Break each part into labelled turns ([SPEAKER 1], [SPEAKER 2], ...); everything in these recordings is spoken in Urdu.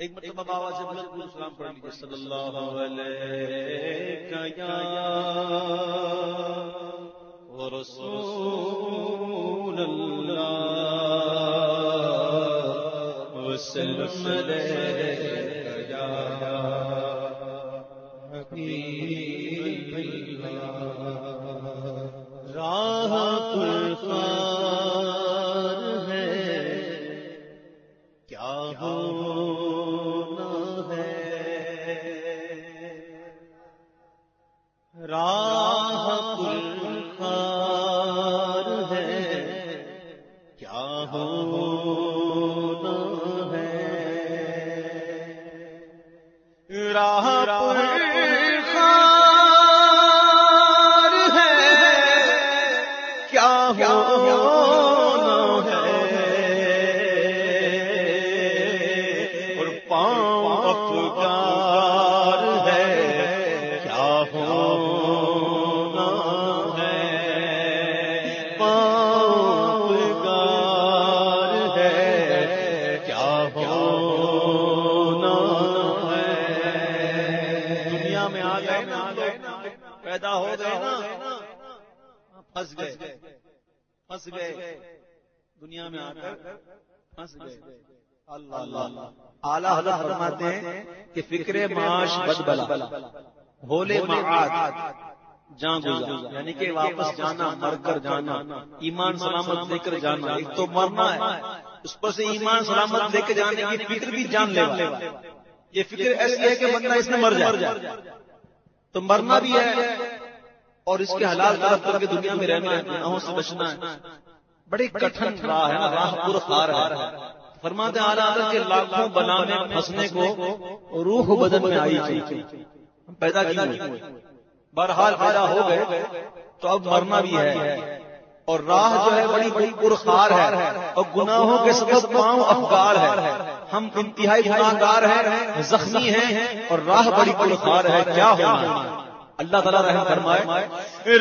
[SPEAKER 1] ایک مرتبہ بابا سے بلند بلند سلام پڑھ لیجیے صلی اللہ علیہ ورسول اللہ وسلم علیہ یا حبیب پھنس گئے۔ پھنس گئے۔ دنیا میں آ کر پھنس گئے۔ اللہ اللہ۔
[SPEAKER 2] اعلیٰ فرماتے ہیں کہ فکر معاش بد بلا بھولے معاد
[SPEAKER 1] جان گزار۔
[SPEAKER 2] یعنی کہ واپس جانا مر کر جانا ایمان سلامت لے کر جانا۔ ایک تو مرنا ہے اس پر سے ایمان سلامت لے کے جانے کی فکر بھی جان لے یہ فکر ایسی ہے کہ بندہ اس میں مر جائے۔ تو مرنا بھی ہے اور اس کے حلال طرف کر کے دنیا میں رہنا ہے گناہوں سے بچنا ہے۔ بڑی کٹھن راہ ہے نا راہ پر خار ہے۔ فرماتے ہیں اعلیٰ حضرت کے لاکھوں بنانے پھنسنے کو روح بدن میں آئی تھی۔ ہم پیدا کیوں ہوئے بہرحال پیدا ہو گئے۔ تو اب مرنا بھی ہے۔ اور راہ جو ہے بڑی بڑی پرخار ہے۔ اور گناہوں کے سبب پاؤں افگار ہے۔ ہم انتہائی گناہ گار ہیں زخمی ہیں اور راہ بڑی پرخار ہے۔ کیا ہونا ہے اللہ تعالیٰ رحم فرمائے.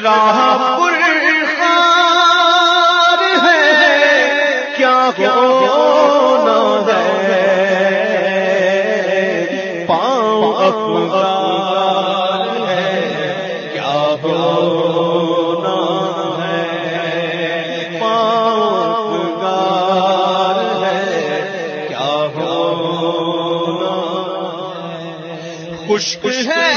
[SPEAKER 1] راہ پرخار ہے، کیا ہونا ہے؟ پاؤں افغان ہے، کیا ہونا ہے؟ پاؤں ہے، کیا ہونا خشک ہے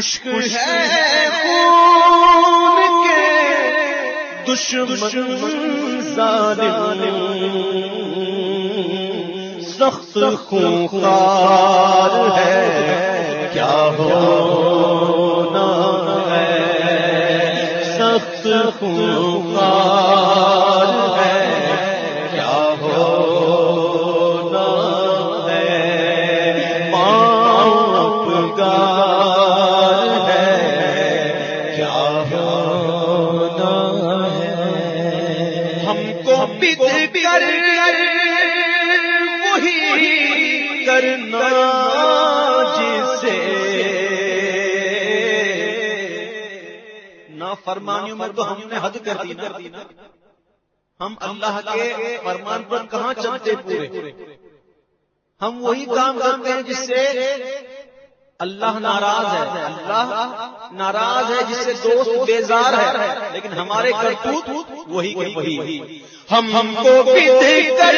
[SPEAKER 1] خشک ہے خون کے دشمن ظالم سخت خونخوار ہے۔ کیا ہونا ہے؟ سخت خونخوار کو کر وہی کرنا جسے
[SPEAKER 2] نہ فرمانیوں میں تو ہم نے حد کر دی نا۔ ہم اللہ کے فرمان پر کہاں چلتے پورے؟ ہم وہی کام کرتے ہیں جس سے اللہ ناراض ہے. اللہ ناراض ہے جس سے دوست بیزار ہے. لیکن ہمارے کرتوت وہی کے وہی.
[SPEAKER 1] ہم ہم کو کر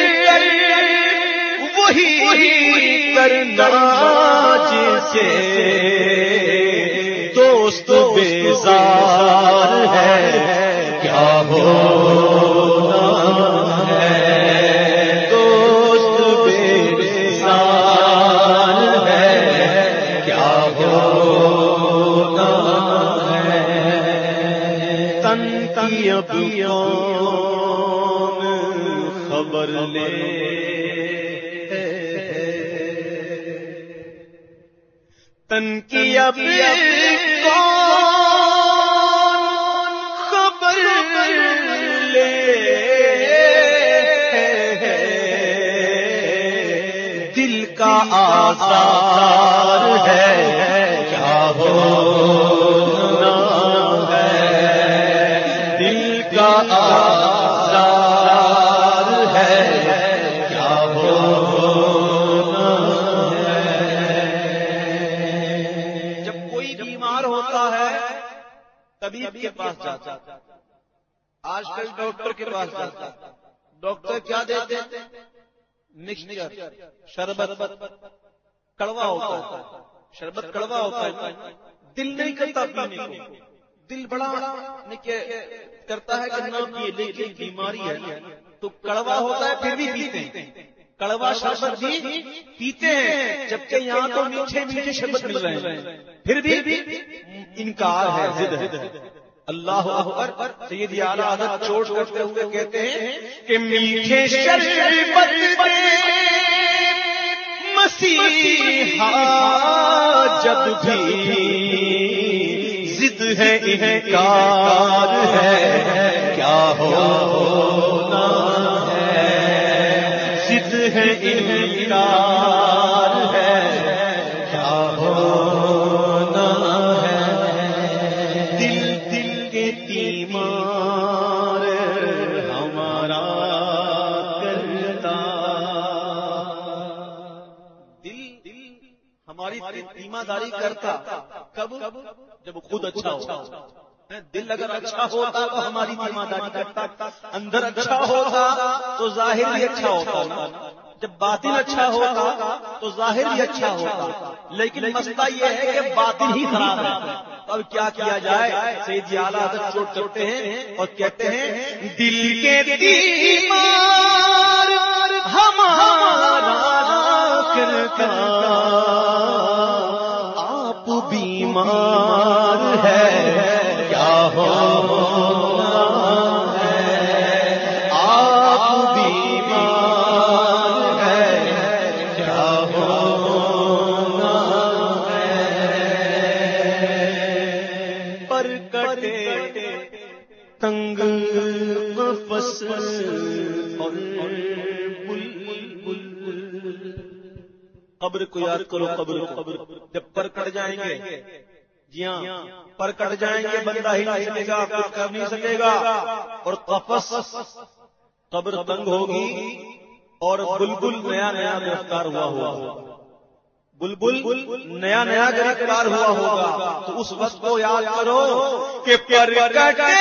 [SPEAKER 1] وہی کرنا جسے دوست بیزار ہے. کیا ہونا تن کی اب خبر لے دل کا آزار ہے۔ جاتا آج کل ڈاکٹر کے پاس جاتا ڈاکٹر کیا دیتے مکسچر، شربت، کڑوا ہوتا ہے۔ شربت کڑوا ہوتا ہے دل نہیں کرتا پینے کو۔ دل بڑا یعنی کرتا ہے کہ نہ پیے لیکن بیماری ہے تو کڑوا ہوتا ہے پھر بھی پیتے ہیں۔ کڑوا شربت بھی پیتے ہیں۔ جبکہ یہاں تو میٹھے میٹھے شربت مل رہے ہیں۔ پھر بھی انکار ہے ہے۔ اللہ اکبر سید اعلیٰ حضرت چوٹ کرتے ہوئے کہتے ہیں کہ میٹھے شربت مسیحا جب بھی ضد ہے انکار ہے کیا ہونا ہے؟ ضد ہے انکار کرتا، کب؟ جب خود اچھا ہو۔ دل اگر اچھا ہوتا تو ہماری تیمارداری کرتا۔ اندر اچھا ہوتا تو ظاہر بھی اچھا ہوتا۔ جب باطن اچھا ہوگا تو ظاہر بھی اچھا ہوگا لیکن مسئلہ یہ ہے کہ باطن ہی خراب ہے۔ اب کیا کیا جائے؟ سید اعلیٰ چوٹ چوٹتے ہیں اور کہتے ہیں، دل کے بیمار ہمارا ماں کو یاد کرو قبر قبر جب پر کٹ جائیں گے. جی ہاں پر کٹ جائیں گے، بندہ ہی نہیں سکے گا، کچھ کر نہیں سکے گا. اور قفص قبر تنگ ہوگی اور بلبل نیا نیا گرفتار ہوا ہوا بلبل نیا نیا گرفتار ہوا ہوگا. تو اس وقت کو یاد کرو کہ پر کٹے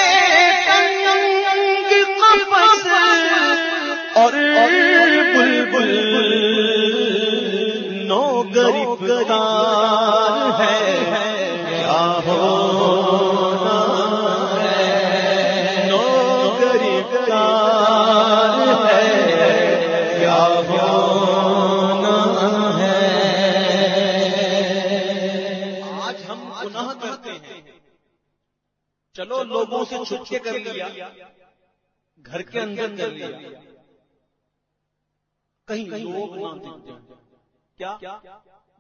[SPEAKER 1] اور چلو لوگوں سے چھپ کے کر لیا گھر کے اندر کر لیا۔ کہیں لوگ نہ دیکھتے کیا؟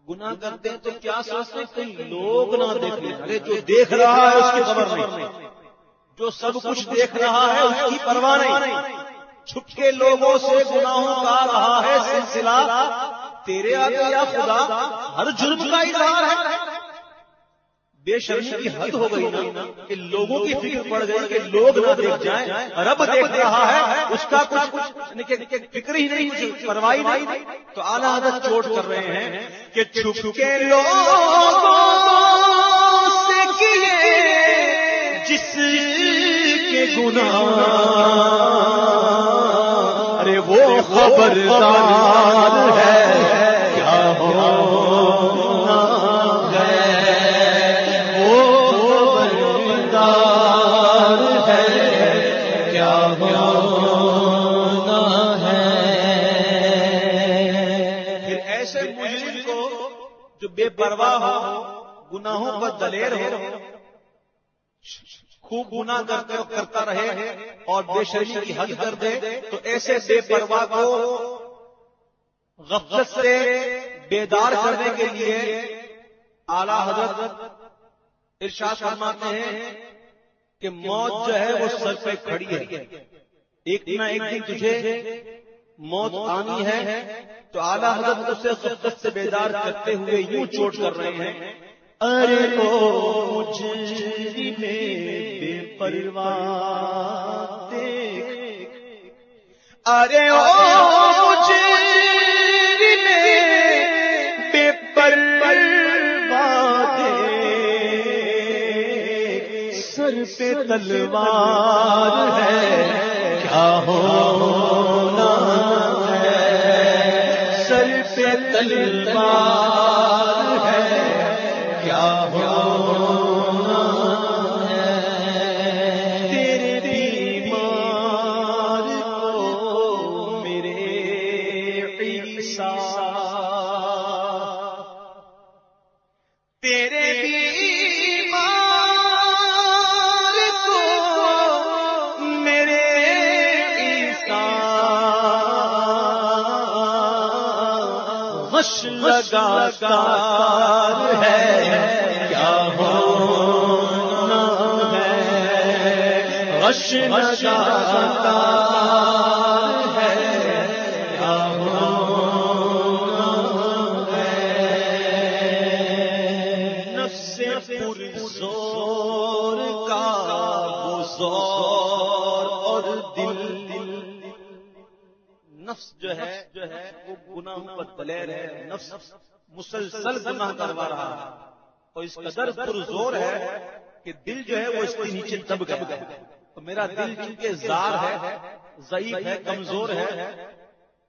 [SPEAKER 1] گناہ کرتے ہیں تو کیا سوچتے ہیں؟ کہیں لوگ نہ دیکھیں ارے جو دیکھ رہا ہے اس کی خبر نہیں۔ جو سب کچھ دیکھ رہا ہے اس کی پرواہ نہیں۔ چھپ کے لوگوں سے گناہوں کا رہا ہے سلسلہ۔ تیرے آگے یا خدا ہر جرم کا اظہار ہے۔ بے شرمی کی حد ہو گئی نا کہ لوگوں کی فکر پڑ گئی کہ لوگ نہ دیکھ جائیں رب دیکھ رہا ہے اس کا کچھ فکر ہی نہیں پرواہی نہیں۔ تو اعلیٰ حضرت چوٹ کر رہے ہیں کہ چھپ کے لوگوں سے کیے جس کے گناہ۔ ارے وہ خبردار ہے۔ بے پرواہ ہو، گناہوں پر دلیر ہو۔ خوب گنا کرتے کرتا رہے اور بے شرمی کی حد کر دے، تو ایسے بے پرواہ کو غفلت سے بیدار کرنے کے لیے اعلی حضرت ارشاد فرماتے ہیں کہ موت جو ہے وہ سر پہ کھڑی ہے۔ ایک نہ ایک دن تجھے موت آنی ہے، تو اعلیٰ حضرت اسے غفلت سے بیدار کرتے ہوئے یوں چوٹ کر رہے ہیں۔ ارے او میں بے پرواہ ارے او بے پرواہ پہ تلوار ہے، کیا ہونا جلوہ لگا لگاتار ہے۔ کیا ہونا ہے؟ غش لگاتار نفس مسلسل گناہ کروا رہا ہے۔ اور اس قدر پر زور ہے کہ دل جو ہے وہ اس کے نیچے دب گیا۔ تو میرا دل چونکہ زار ہے، ضعیف ہے، کمزور ہے،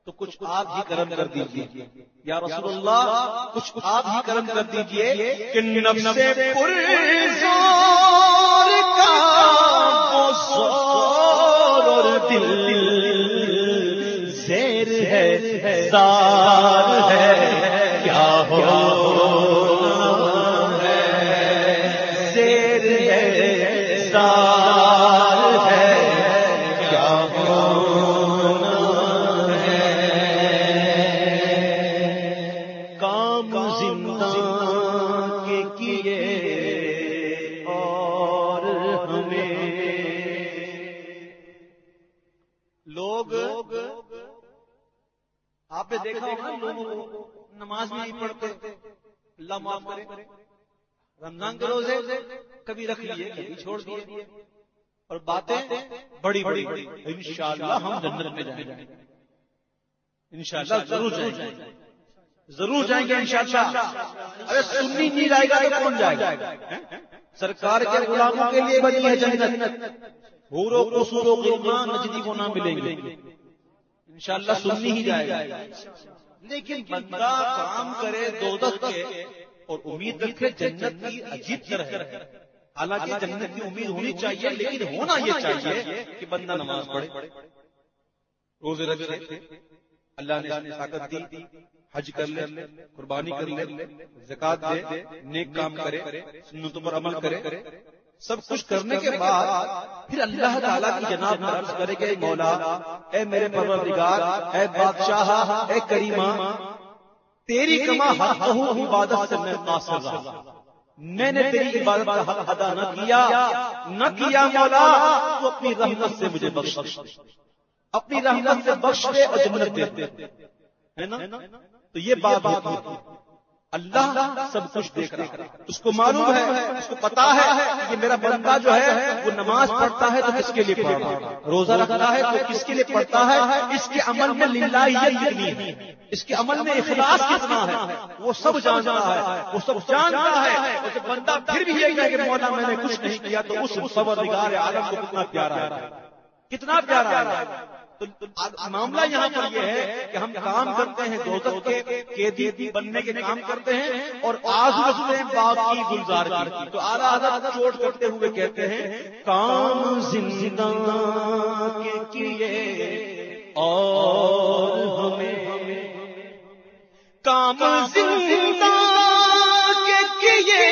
[SPEAKER 1] تو کچھ آپ ہی کرم کر دیجیے یا رسول اللہ، کچھ آپ ہی کرم کر دیجیے کہ نفس پرزور کا وہ زور اور دل۔ زار ہے۔ کیا ہو معاف کرے، رمضان کے روزے کبھی رکھ لیے، کبھی چھوڑ دیے۔ اور باتیں بڑی بڑی انشاءاللہ ہم جنت میں جائیں۔ گے انشاءاللہ ضرور جائیں۔ گے ضرور جائیں گے انشاءاللہ۔ ارے سنی نہیں جائے گا تو کون جائے گا؟ سرکار کے غلاموں کے لیے بنی ہے جنت۔ حوروں قصوروں غلمان نجدی کو نہ ملیں گے۔ انشاءاللہ سنی ہی جائے گا لیکن بندہ کام کرے، دو کے اور امید رکھے جنت کی عجیب طرح ہے۔ حالانکہ جنت کی امید ہونی چاہیے لیکن ہونا یہ چاہیے کہ بندہ نماز پڑھے۔ روزے رکھے اللہ نے اس طاقت دی حج کر لے قربانی کر لے زکات دے نیک کام کرے سنتوں پر عمل کرے۔ سب کچھ کرنے کے بعد پھر اللہ تعالیٰ کی جناب میں عرض کرے اے مولا اے میرے پروردگار اے بادشاہ اے کریمہ تیری کما حق ہوں عبادت سے میں قاصر رہا۔ میں نے تیری عبادت کا حق ادا نہ کیا نہ کیا مولا تو اپنی رحمت سے مجھے بخش اپنی رحمت سے بخش دے اور جنت دے۔ ہے نا؟ تو یہ بات ہوتی اللہ سب کچھ دیکھ رہا ہے۔ اس کو معلوم ہے، اس کو پتا ہے کہ میرا بندہ جو ہے، وہ نماز پڑھتا ہے تو کس کے لیے پڑھ رہا ہے؟ روزہ رکھتا ہے تو کس کے لیے پڑھتا ہے؟ اس کے عمل میں للہیت کتنی ہے؟ اس کے عمل میں اخلاص کتنا ہے؟ وہ سب جانتا ہے، وہ سب جانتا ہے۔ جب بندہ پھر بھی یہی ہے کہ مولا میں نے کچھ نہیں کیا تو اس خبردار عالم کو کتنا پیارا ہے۔ کتنا پیارا ہے۔ معاملہ یہاں پر یہ ہے کہ ہم کام کرتے ہیں دوزخ کے قیدی بننے کے کام کرتے ہیں اور آج رکھتے ہیں باپ کی گلزار کی۔ تو آدھا آدھا چوٹ کرتے ہوئے کہتے ہیں، کام زندہ کے کیے اور ہمیں کام زندہ کے کیے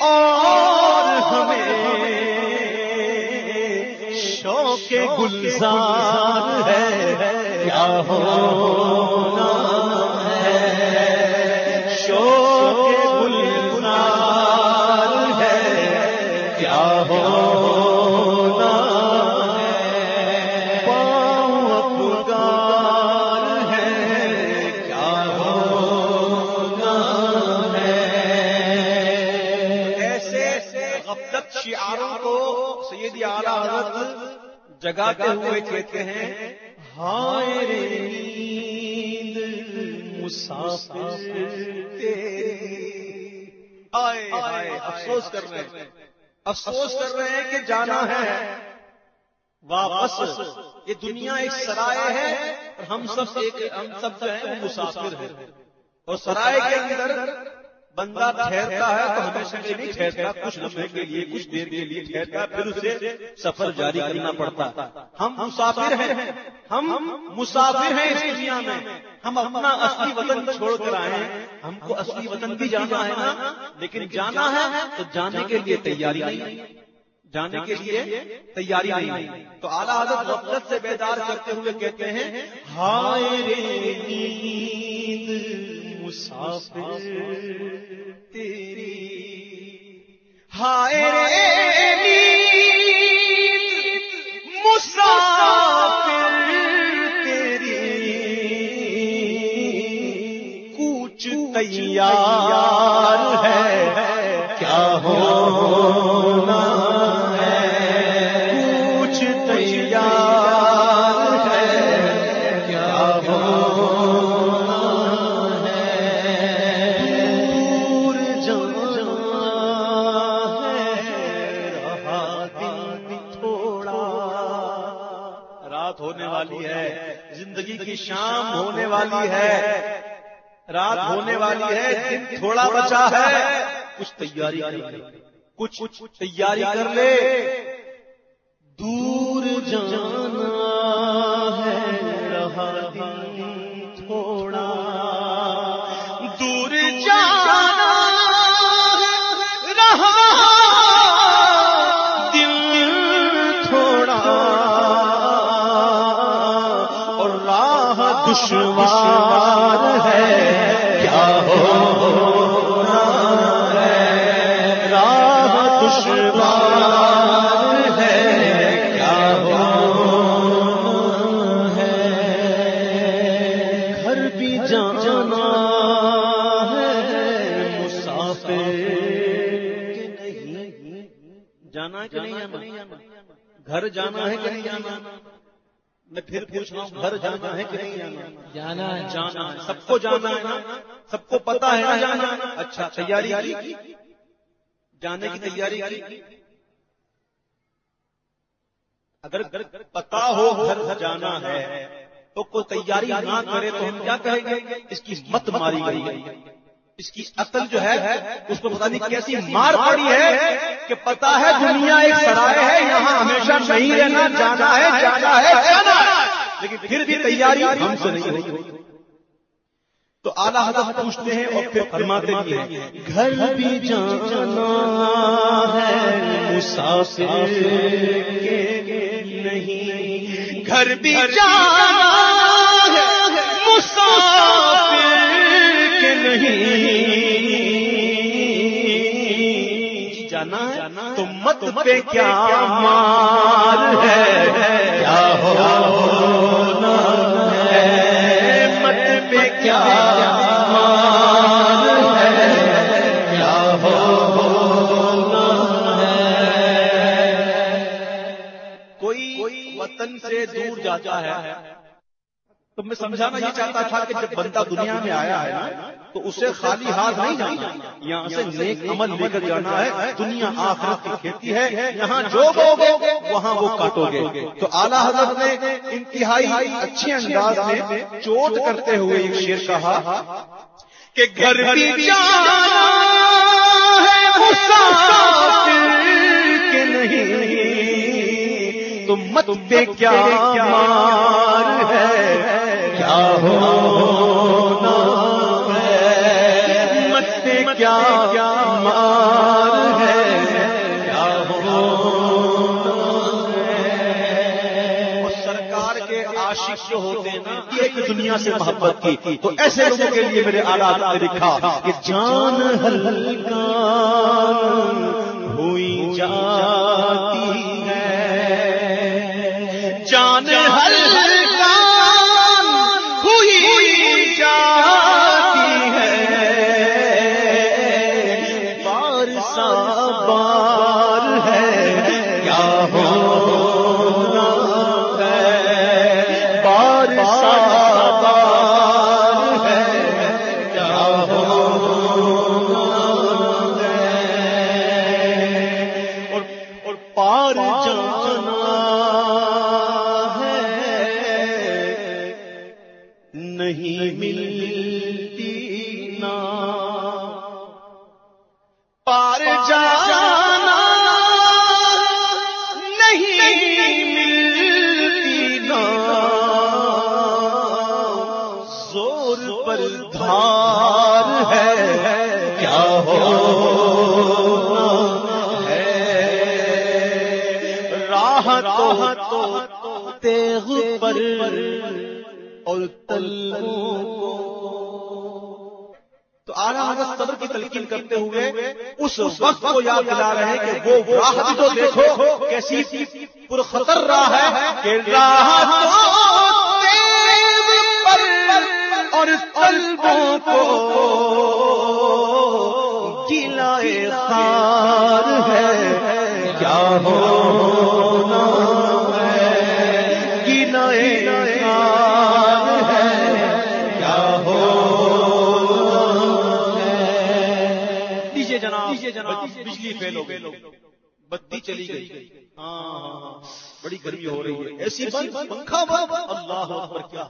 [SPEAKER 1] اور ہمیں کے گلزار ہے کیا ہو جگاتے ہوئے کہتے ہیں ہائے نیند مسافر آئے آئے افسوس کر رہے ہیں۔ افسوس کر رہے ہیں کہ جانا ہے۔ واپس یہ دنیا ایک سرائے ہے اور ہم سب ایک ہم سب جو ہیں وہ مسافر ہیں۔ اور سرائے کے اندر بندہ ٹھہرتا ہے تو ہمیشہ کے لیے ٹھہرتا کچھ لمحے کے لیے، کچھ دیر کے لیے ٹھہرتا پھر اسے سفر جاری کرنا پڑتا ہم مسافر ہیں، ہم مسافر ہیں اس دنیا میں۔ ہم اپنا اصلی وطن چھوڑ کر آئے ہیں۔ ہم کو اصلی وطن بھی جانا ہے نا، لیکن جانا ہے تو جانے کے لیے تیاری نہیں جانے کے لیے تیاری نہیں تو اعلیٰ حضرت غفلت سے بیدار کرتے ہوئے کہتے ہیں، ہائے مسافر تیری ہائے مسافر تیری کچھ تیار ہے۔ رات ہونے والی ہے دن تھوڑا بچا ہے۔ کچھ تیاری کر لے۔ کچھ تیاری کر لے۔ دور جانا جانا ہے کہ نہیں جانا؟ میں پھر پوچھ رہا ہوں گھر جانا ہے کہ نہیں جانا؟
[SPEAKER 3] جانا
[SPEAKER 1] جانا سب کو جانا ہے سب کو پتا ہے نا؟ جانا اچھا تیاری کی؟ جانے کی تیاری کی؟ اگر پتا ہو گھر جانا ہے تو کوئی تیاری نہ کرے تو ہم کیا کہیں گے؟ اس کی مت ماری گئی۔ اس کی عقل جو ہے اس کو پتا نہیں کیسی مار پڑی ہے کہ پتا ہے دنیا ایک سرائے ہے یہاں ہمیشہ نہیں رہنا جانا ہے جانا ہے جانا ہے۔ لیکن پھر بھی تیاری ہم سے نہیں ہوئی۔ تو اعلیٰ حضرت پوچھتے ہیں اور پھر فرماتے ہیں گھر بھی جانا ہے مسافر کے نہیں۔ گھر بھی جانا ہے مسافر جانا تو مت پہ کیا مار ہے؟ کیا ہونا ہے؟ مت پہ کیا مار ہے؟ کیا ہونا ہے؟ کوئی وطن سے دور جاتا ہے تو میں سمجھانا یہ چاہتا تھا کہ جب بندہ دنیا میں آیا ہے تو اسے خالی ہاتھ نہیں جانا یہاں سے نیک عمل لے کر جانا ہے۔ دنیا آخرت کی کھیتی ہے یہاں جو گو وہاں وہ کاٹو گے۔ تو اعلیٰ حضرت نے انتہائی اچھے انداز میں چوٹ کرتے ہوئے ایک شیر کہا کہ گھر بھی ہے نہیں۔ تو مت پہ کیا مار ہے؟ کیا ہونا ہے مت کیا مار ہے کیا سرکار کے عاشق جو ہوتے ہیں نا ایک دنیا سے محبت کی تو ایسے لوگوں کے لیے میرے آلات نے لکھا کہ جان ہلکا ہوئی جاتی ہے جان ہلکا اس وقت کو یاد دلا رہے ہیں کہ وہ راہ بھی تو دیکھو، کیسی پر خطر راہ ہے کہ راہ تو اور قلبوں کو گلائے خار ہے۔ کیا ہو چلی گئی۔ ہاں ہاں بڑی گرمی ہو رہی ہے۔ ایسی پنکھا اللہ اکبر کیا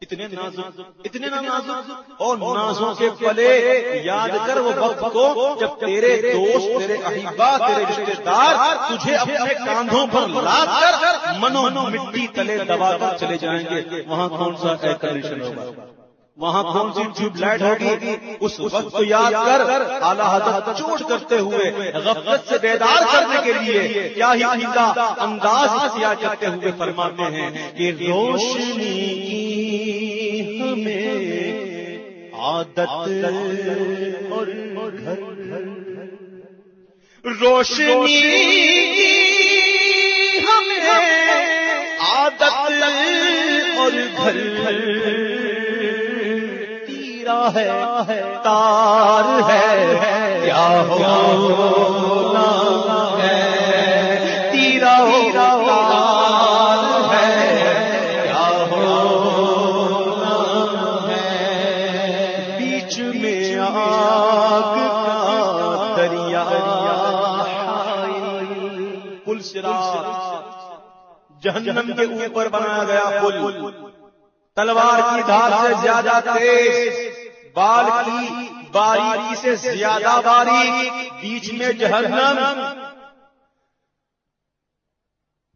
[SPEAKER 1] اتنے نازک اتنے نازک۔ اور نازوں کے پلے۔ یاد کر وہ وقت کو جب تیرے دوست تیرے احبا تیرے رشتے دار تجھے اپنے کاندھوں پر لاد کر منو مٹی تلے دبا کر چلے جائیں گے۔ وہاں کون سا ایئر کنڈیشن ہوگا؟ وہاں کون سی ٹیوب لائٹ ہوگی؟ اس وقت کو یاد کر اعلیٰ حضرت چوٹ کرتے ہوئے غفلت سے بیدار کرنے کے لیے کیا ہی عمدہ انداز اختیار کرتے ہوئے فرماتے ہیں کہ روشنی کی ہمیں عادت اور گھر روشنی ہمیں عادت اور گھر تیرا ہے، تار ہے کیا ہونا ہے، تیرا تار ہے کیا ہونا ہے، بیچ میں آگ کا دریا پل سرا جہنم کے اوپر بنایا گیا پل تلوار کی دھار سے زیادہ تیز بال کی باریکی سے زیادہ باریک بیچ میں جہنم۔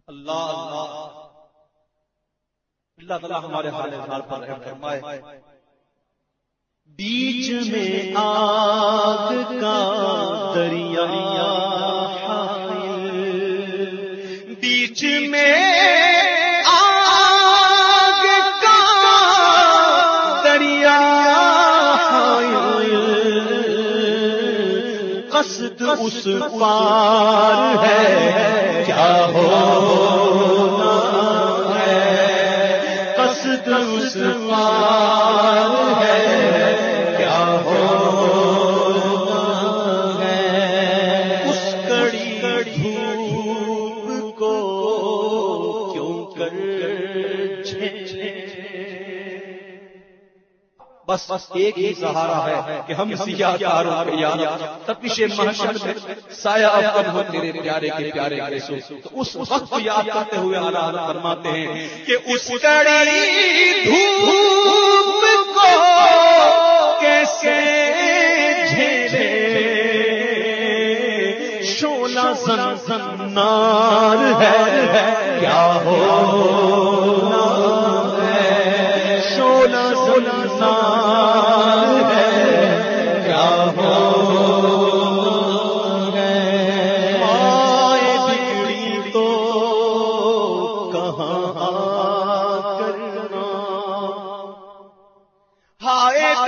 [SPEAKER 1] اللہ اللہ۔ اللہ تعالیٰ ہمارے حال حال پر رحم فرمائے۔ بیچ میں آگ کا دریا بیچ میں دست اس پار ہے۔ کیا ہو بس ایک ہی سہارا ہے کہ ہم سیاہ کاروں کے یار تپش محشر میں سایہ افغان ہو تیرے پیارے کے پیارے کے سو تو اس وقت کو یاد کرتے ہوئے اعلیٰ حضرت فرماتے ہیں کہ اس کڑی دھوپ کو کیسے جھیلے شولا سن سنار ہے کیا ہونا ہے شولا سنار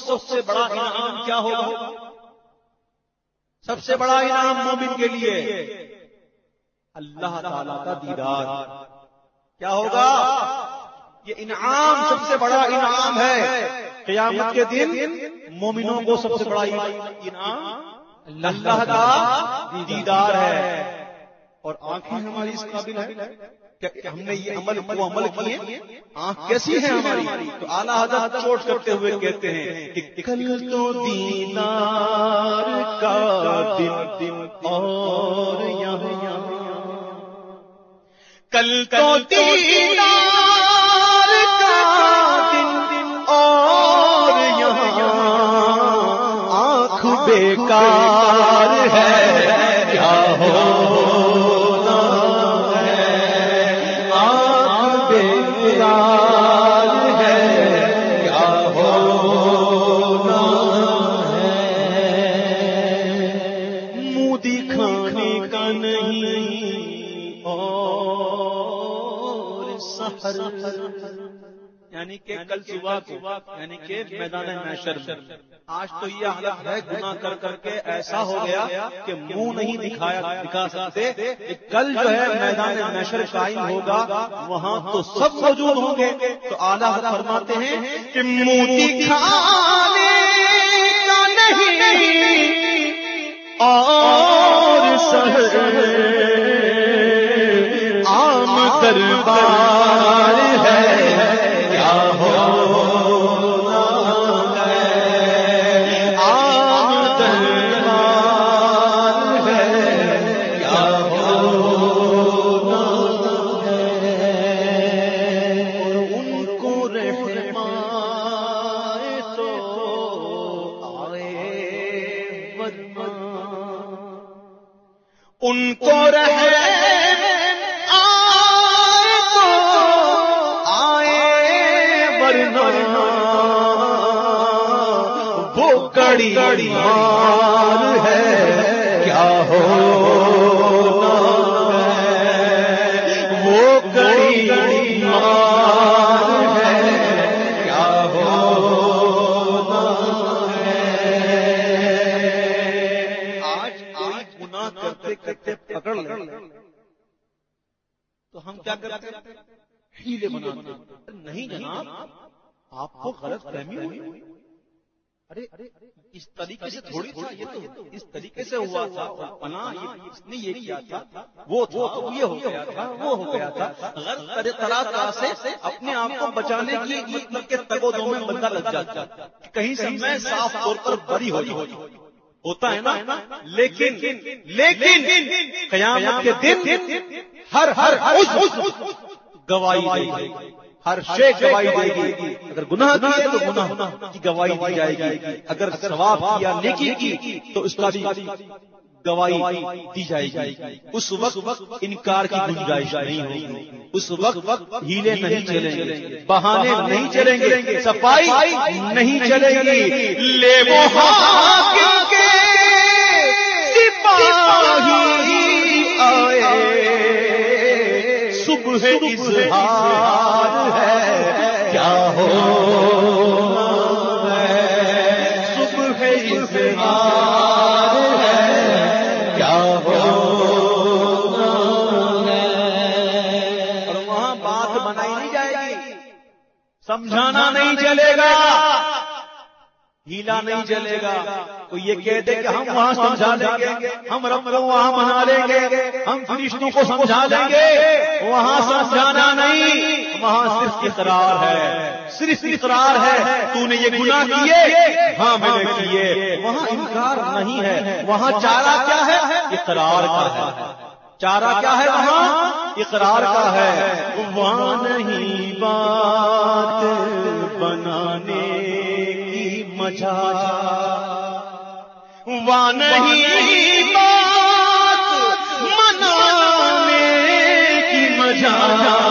[SPEAKER 1] کو سب سے بڑا انعام کیا ہوگا؟ سب سے بڑا انعام مومن کے لیے۔ اللہ تعالی کا دیدار۔ کیا ہوگا؟ یہ انعام سب سے بڑا انعام ہے۔ قیامت کے دن مومنوں کو سب سے بڑا انعام اللہ کا دیدار ہے۔ اور آنکھیں ہماری اس قابل ہے کہ ہم نے یہ عمل کو عمل کیے آنکھ کیسی ہے ہماری؟ تو اعلیٰ حضرت چوٹ کرتے ہوئے کہتے ہیں کہ کل تو دینار کا دن دن اور یہاں۔ کل تو دینار کا دن دن اور یہاں۔ آنکھ بیکار ہے۔ صبح کو یعنی کہ میدان محشر میں۔ آج تو یہ حالت ہے، گناہ کر کر کے ایسا ہو گیا کہ منہ نہیں دکھایا، دکھا سکتے کل جو ہے میدان محشر قائم ہوگا، وہاں تو سب موجود ہوں گے۔ تو اعلیٰ فرماتے ہیں کہ منہ دکھانے کا نہیں۔ اور سہر عام دربار ہے۔ نہیں جناب آپ کو غلط فہمی ہوئی۔ ارے اس طریقے سے تھوڑی تھا یہ تو۔ اس طریقے سے ہوا تھا پنا اس نے یہ کیا تھا۔ وہ تو یہ ہو گیا تھا۔ وہ ہو گیا تھا۔ غلط طرح طرح سے اپنے آپ کو بچانے کی مطلب کے تگو دو میں بندہ لگ جاتا۔ کہیں سے میں صاف طور پر بری ہو ہوتا ہے نا؟ لیکن لیکن قیامت کے دن ہر ہر گواہی ہر شے گواہی دے گی۔ اگر گناہ کیے تو گناہ کی گواہی دی جائے گی۔ اگر ثواب کیا نیکی کی تو اس کا بھی گواہی دی جائے گی۔ اس وقت انکار کی گنجائش نہیں ہوگی۔ اس وقت ہیلے نہیں چلیں گے۔ بہانے نہیں چلیں گے۔ صفائی نہیں چلے گی۔ لے حاکم کے سپاہی آئے۔ اظہار ہے کیا ہو؟ صبح اظہار ہے۔ کیا ہو؟ اور وہاں بات بنائی نہیں جائے گی۔ سمجھانا نہیں چلے گا۔ ہیلا نہیں چلے گا۔ تو یہ کہہ دے کہ ہم وہاں سمجھا لیں گے۔ ہم رب کو وہاں منا لیں گے۔ ہم فرشتوں کو سمجھا لیں گے۔ وہاں سمجھانا نہیں۔ وہاں صرف اقرار ہے۔ صرف اقرار ہے۔ تو نے یہ گناہ کیے۔ ہاں میں نے کیے۔ وہاں انکار نہیں ہے۔ وہاں چارہ کیا ہے؟ اقرار کا ہے۔ چارہ کیا ہے وہاں؟ اقرار کا ہے۔ وہاں نہیں بات مجا وہاں نہیں بات منانے کی مجا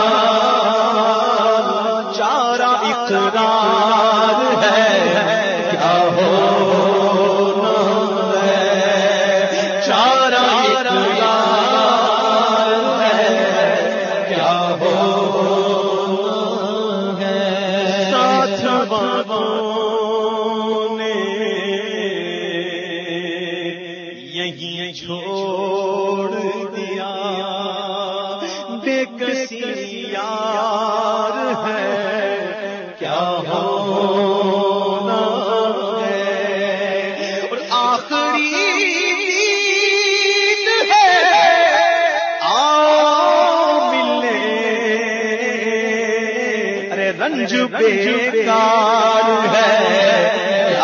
[SPEAKER 1] رنج بیکار ہے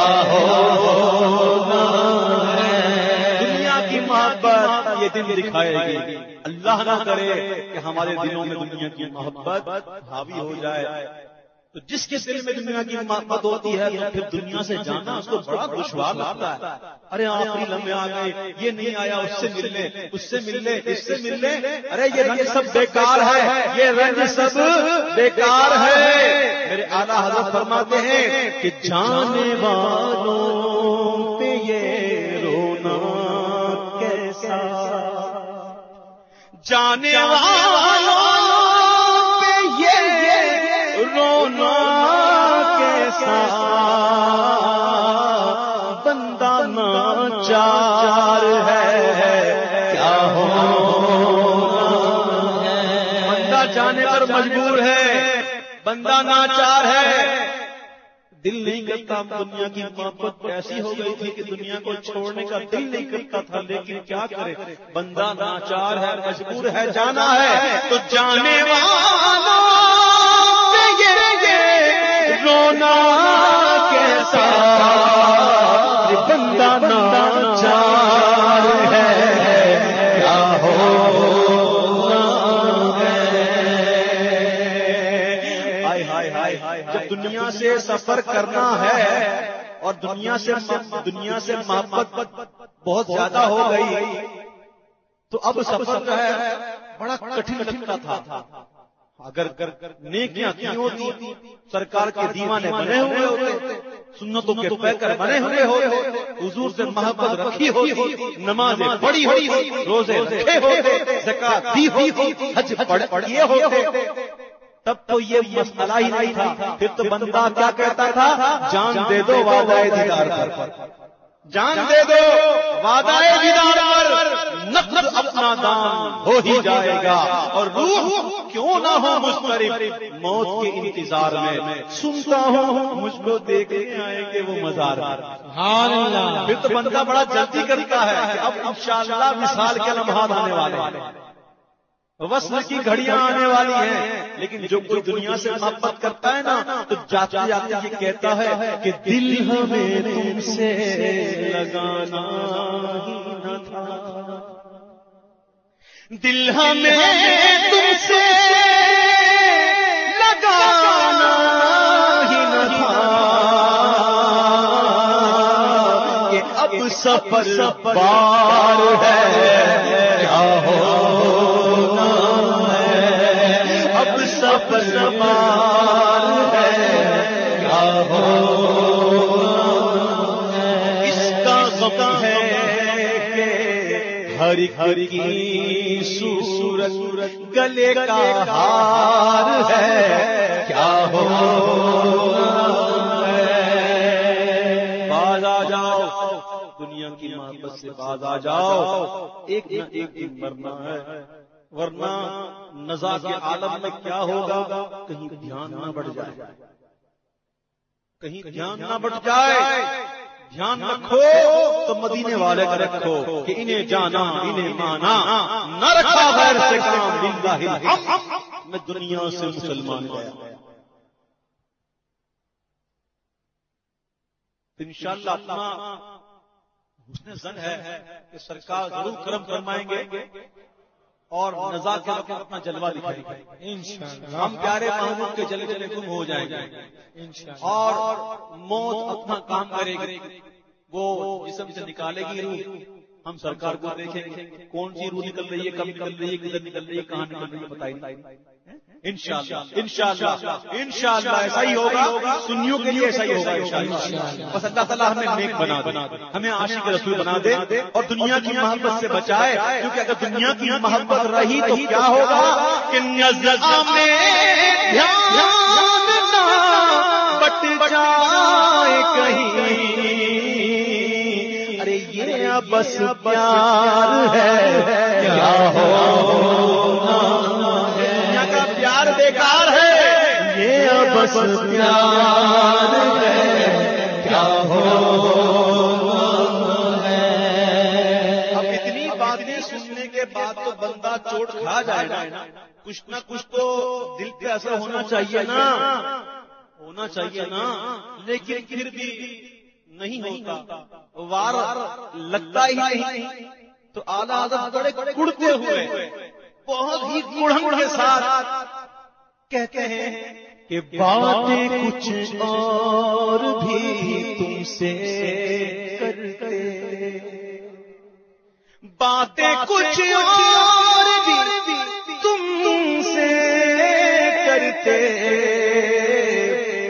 [SPEAKER 1] دنیا کی محبت، یہ دن دکھائے گی۔ اللہ نہ کرے کہ ہمارے دلوں میں دنیا کی محبت حاوی ہو جائے۔ تو جس کے دل میں دنیا کی محبت ہوتی ہے، تو پھر دنیا سے جانا اس کو بڑا دشوار لگتا ہے۔ ارے آخری لمحے آ گئے، یہ نہیں آیا اس سے ملنے، اس سے ملنے، اس سے ملنے۔ ارے یہ رنگ سب بیکار ہے، یہ رنگ سب بیکار ہے۔ میرے اعلیٰ حضرت فرماتے ہیں کہ جانے والوں پہ یہ رونا کیسا؟ جانے والوں پہ یہ رونا کیسا؟ بندہ ناچار ہے، کیا ہو؟ بندہ جانے پر مجبور ہے بندہ ناچار ہے۔ دل نہیں کرتا دنیا کی محبت ایسی ہو گئی تھی کہ دنیا کو چھوڑنے کا دل نہیں کرتا تھا لیکن کیا کرے؟ بندہ ناچار ہے مجبور ہے جانا ہے۔ تو جانے والا رونا کیسا؟ بندہ ناچار سفر کرنا ہے اور دنیا سے دنیا سے محبت بہت زیادہ ہو گئی۔ تو اب سفر جو ہے بڑا کٹھن لگتا تھا۔ اگر نیکیاں کی ہوتی سرکار کے دیوانے بنے ہوئے ہوتے سنتوں کے پیکر بنے ہوئے ہوتے حضور سے محبت رکھی ہوتی نمازیں بڑی ہوئی روزے رکھے ہوتے زکات دی ہوتی حج پڑھے ہوتے تب تو یہ مسئلہ ہی نہیں تھا۔ پھر تو بندہ کیا کہتا تھا؟ جان دے دو وعدہ دیدار پر۔ جان دے دو وعدہ دیدار پر۔ نقد اپنا دان ہو ہی جائے گا۔ اور روح کیوں نہ ہو مسترب؟ موت کے انتظار میں۔ سنتا ہوں مجھ کو دیکھنے آئیں گے وہ مزار پھر تو بندہ بڑا جلدی کرتا ہے۔ اب انشاءاللہ مثال کے لمحات آنے والے وصل کی گھڑیاں آنے والی ہیں، لیکن جو کوئی دنیا سے محبت کرتا ہے نا، تو جاتے جاتے یہ کہتا ہے کہ دل ہمیں تم سے لگانا تھا۔ دل ہمیں تم سے لگانا ہی نہ تھا۔ کہ اب سفر بار ہے۔ کہ ہری کی سورت گلے کا ہار ہے۔ کیا ہو باز آ جاؤ دنیا کی محبت سے باز آ جاؤ ایک ایک دن مرنا ہے ورنہ نزا کے عالم میں کیا ہوگا کہیں دھیان نہ بڑھ جائے۔ کہیں دھیان نہ بڑھ جائے۔ دھیان رکھو تو مدینے والے کا رکھو کہ انہیں جانا انہیں مانا۔ نہ رکھا غیر سے کام میں دنیا سے مسلمان گیا انشاءاللہ اپنا حسن زن ہے کہ سرکار ضرور کرم فرمائیں گے۔ اور نزا کے وقت اپنا جلوہ دکھائیں گے ہم پیارے محمود کے جلے جلے گم ہو جائیں گے۔ اور موت اپنا کام کرے گی۔ وہ جسم سے نکالے گی روح۔ ہم سرکار کو دیکھیں گے۔ کون سی روح نکل رہی ہے کب نکل رہی ہے کدھر نکل رہی ہے کہاں نکل رہی ہے بتائی انشاءاللہ انشاءاللہ انشاءاللہ ایسا ہی ہوگا سنیوں کے لیے ایسا ہی ہوگا انشاءاللہ بس اللہ تعالیٰ ہمیں نیک بنا دے ہمیں عاشق رسول بنا دے اور دنیا کی محبت سے بچائے کیونکہ اگر دنیا کی محبت رہی تو کیا ہوگا؟ کہ بٹ جائے کہیں۔ ارے یہ بس پیار ہے کیا ہو؟ بس پیار ہے، کیا ہو اب اتنی باتیں سننے کے بعد تو بندہ چوٹ کھا جائے گا۔ کچھ نہ کچھ تو دل پہ اثر ہونا چاہیے نا۔ ہونا چاہیے نا۔ لیکن پھر بھی نہیں ہوتا۔ وار لگتا ہی نہیں۔ تو آدھا آدھا بڑے کڑتے ہوئے بہت ہی گڑھن کے ساتھ کہتے ہیں کہ باتیں کچھ اور بھی تم سے کرتے باتیں کچھ اور بھی تم سے کرتے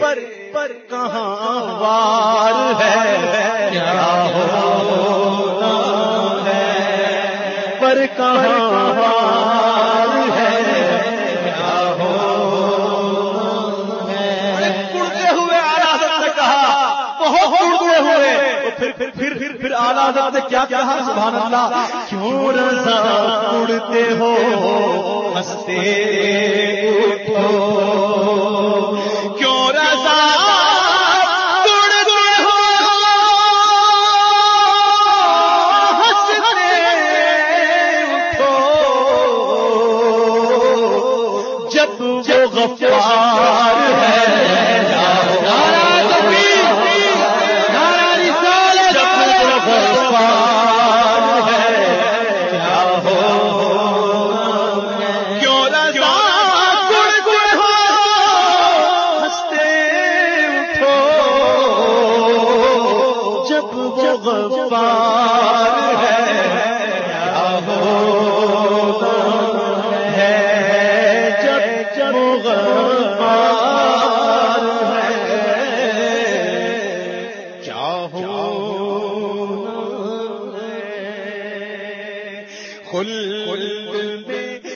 [SPEAKER 1] پر پر کہاں وار ہے؟ کیا ہونا ہے؟ پر کہاں پھر پھر پھر پھر پھر آلہ حضرت نے کیا کہا؟ سبحان اللہ کیوں رضا اڑتے ہو؟ ہنستے اٹھو۔ کیوں